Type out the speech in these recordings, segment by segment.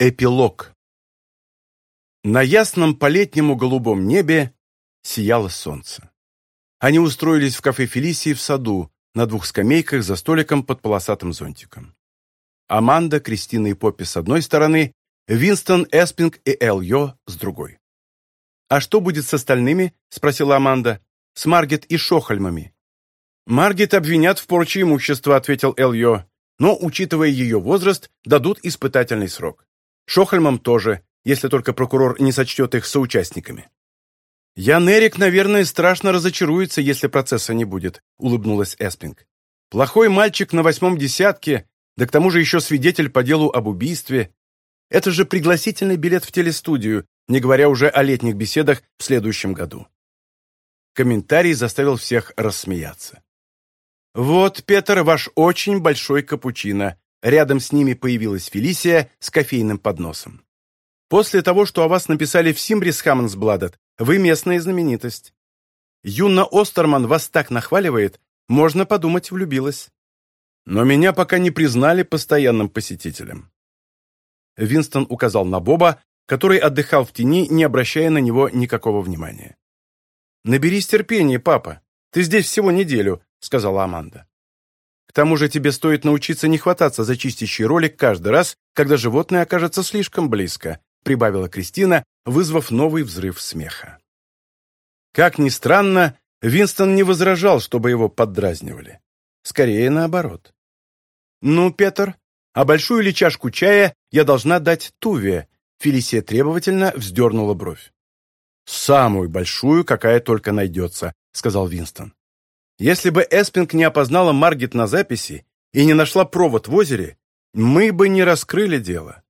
Эпилог. На ясном полетнему голубом небе сияло солнце. Они устроились в кафе Фелисии в саду, на двух скамейках за столиком под полосатым зонтиком. Аманда, Кристина и Поппи с одной стороны, Винстон, Эспинг и Эл Йо с другой. «А что будет с остальными?» – спросила Аманда. «С Маргет и Шохальмами». «Маргет обвинят в порче имущества», – ответил Эл Йо. «Но, учитывая ее возраст, дадут испытательный срок. Шохальмам тоже, если только прокурор не сочтет их соучастниками. «Ян Эрик, наверное, страшно разочаруется, если процесса не будет», — улыбнулась Эспинг. «Плохой мальчик на восьмом десятке, да к тому же еще свидетель по делу об убийстве. Это же пригласительный билет в телестудию, не говоря уже о летних беседах в следующем году». Комментарий заставил всех рассмеяться. «Вот, Петр, ваш очень большой капучино», Рядом с ними появилась Фелисия с кофейным подносом. «После того, что о вас написали в Симбрис Хаммонсбладет, вы местная знаменитость. Юна Остерман вас так нахваливает, можно подумать, влюбилась. Но меня пока не признали постоянным посетителем». Винстон указал на Боба, который отдыхал в тени, не обращая на него никакого внимания. «Наберись терпения, папа. Ты здесь всего неделю», — сказала Аманда. К тому же тебе стоит научиться не хвататься за чистящий ролик каждый раз, когда животное окажется слишком близко», прибавила Кристина, вызвав новый взрыв смеха. Как ни странно, Винстон не возражал, чтобы его поддразнивали. Скорее наоборот. «Ну, Петр, а большую ли чашку чая я должна дать Туве?» Фелисия требовательно вздернула бровь. «Самую большую, какая только найдется», — сказал Винстон. Если бы Эспинг не опознала Маргет на записи и не нашла провод в озере, мы бы не раскрыли дело.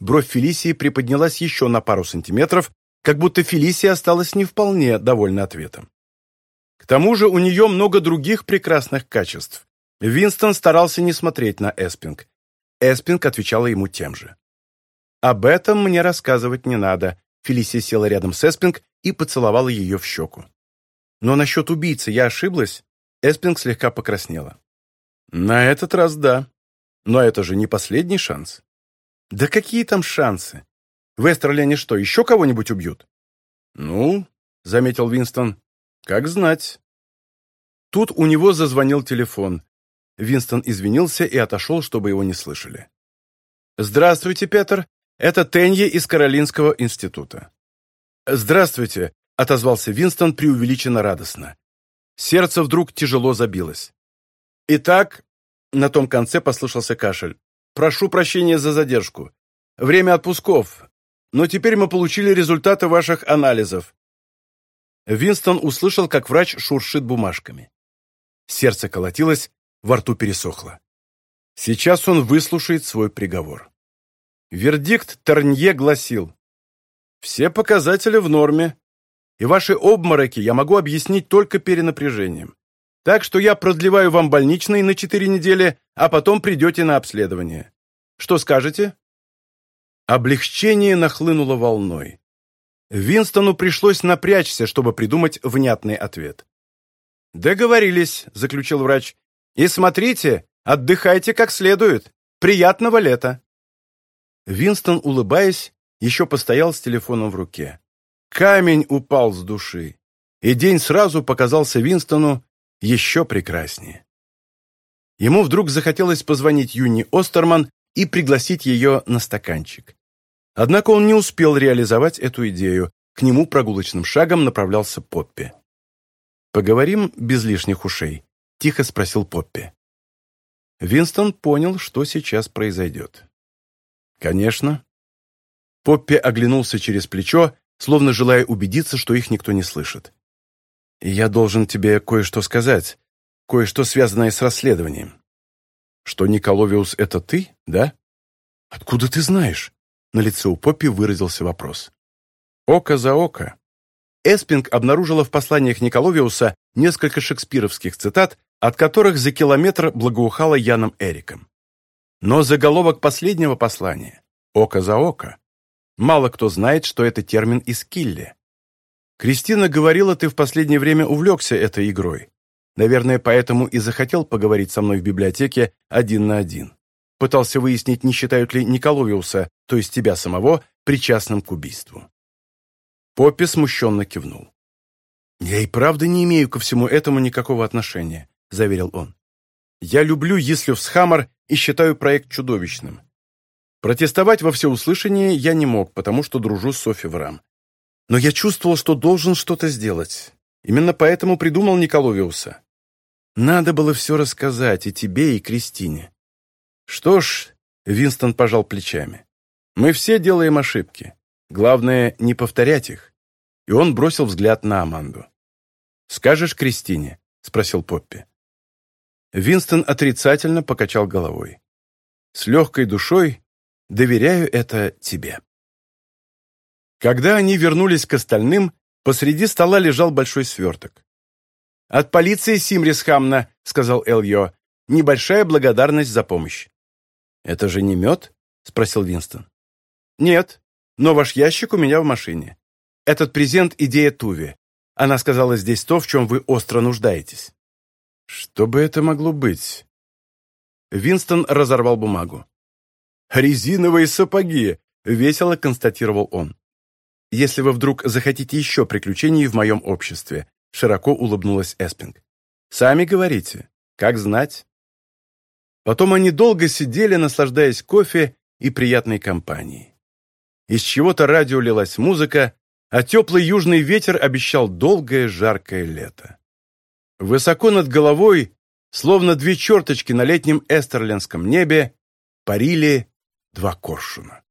Бровь Фелисии приподнялась еще на пару сантиметров, как будто Фелисия осталась не вполне довольна ответом. К тому же у нее много других прекрасных качеств. Винстон старался не смотреть на Эспинг. Эспинг отвечала ему тем же. «Об этом мне рассказывать не надо», Фелисия села рядом с Эспинг и поцеловала ее в щеку но насчет убийцы я ошиблась?» Эспинг слегка покраснела. «На этот раз да. Но это же не последний шанс». «Да какие там шансы? В Эстерлене что, еще кого-нибудь убьют?» «Ну», — заметил Винстон, — «как знать». Тут у него зазвонил телефон. Винстон извинился и отошел, чтобы его не слышали. «Здравствуйте, Петр. Это Тенье из Каролинского института». «Здравствуйте отозвался Винстон преувеличенно радостно. Сердце вдруг тяжело забилось. «Итак...» — на том конце послышался кашель. «Прошу прощения за задержку. Время отпусков. Но теперь мы получили результаты ваших анализов». Винстон услышал, как врач шуршит бумажками. Сердце колотилось, во рту пересохло. Сейчас он выслушает свой приговор. Вердикт Торнье гласил. «Все показатели в норме и ваши обмороки я могу объяснить только перенапряжением. Так что я продлеваю вам больничный на четыре недели, а потом придете на обследование. Что скажете?» Облегчение нахлынуло волной. Винстону пришлось напрячься, чтобы придумать внятный ответ. «Договорились», — заключил врач. «И смотрите, отдыхайте как следует. Приятного лета!» Винстон, улыбаясь, еще постоял с телефоном в руке камень упал с души, и день сразу показался Винстону еще прекраснее. Ему вдруг захотелось позвонить Юни Остерман и пригласить ее на стаканчик. Однако он не успел реализовать эту идею, к нему прогулочным шагом направлялся Поппи. «Поговорим без лишних ушей», — тихо спросил Поппи. Винстон понял, что сейчас произойдет. «Конечно». Поппи оглянулся через плечо словно желая убедиться, что их никто не слышит. «Я должен тебе кое-что сказать, кое-что связанное с расследованием». «Что Николовиус — это ты, да?» «Откуда ты знаешь?» На лице у Поппи выразился вопрос. «Око за око». Эспинг обнаружила в посланиях Николовиуса несколько шекспировских цитат, от которых за километр благоухала Яном Эриком. Но заголовок последнего послания «Око за око» Мало кто знает, что это термин из Килли. Кристина говорила, ты в последнее время увлекся этой игрой. Наверное, поэтому и захотел поговорить со мной в библиотеке один на один. Пытался выяснить, не считают ли Николовиуса, то есть тебя самого, причастным к убийству. Поппи смущенно кивнул. «Я и правда не имею ко всему этому никакого отношения», — заверил он. «Я люблю Ислюс Хаммер и считаю проект чудовищным. Протестовать во всеуслышание я не мог, потому что дружу с Софи Врам. Но я чувствовал, что должен что-то сделать. Именно поэтому придумал Николовиуса. Надо было все рассказать и тебе, и Кристине. Что ж, Винстон пожал плечами. Мы все делаем ошибки. Главное, не повторять их. И он бросил взгляд на Аманду. «Скажешь Кристине?» — спросил Поппи. Винстон отрицательно покачал головой. С легкой душой доверяю это тебе». Когда они вернулись к остальным, посреди стола лежал большой сверток. «От полиции Симрис Хамна», — сказал Эльо, — «небольшая благодарность за помощь». «Это же не мед?» — спросил Винстон. «Нет, но ваш ящик у меня в машине. Этот презент — идея Туви. Она сказала здесь то, в чем вы остро нуждаетесь». «Что бы это могло быть?» Винстон разорвал бумагу. «Резиновые сапоги!» — весело констатировал он. «Если вы вдруг захотите еще приключений в моем обществе», — широко улыбнулась Эспинг. «Сами говорите. Как знать?» Потом они долго сидели, наслаждаясь кофе и приятной компанией. Из чего-то радио лилась музыка, а теплый южный ветер обещал долгое жаркое лето. Высоко над головой, словно две черточки на летнем эстерлендском небе, парили два коршуна.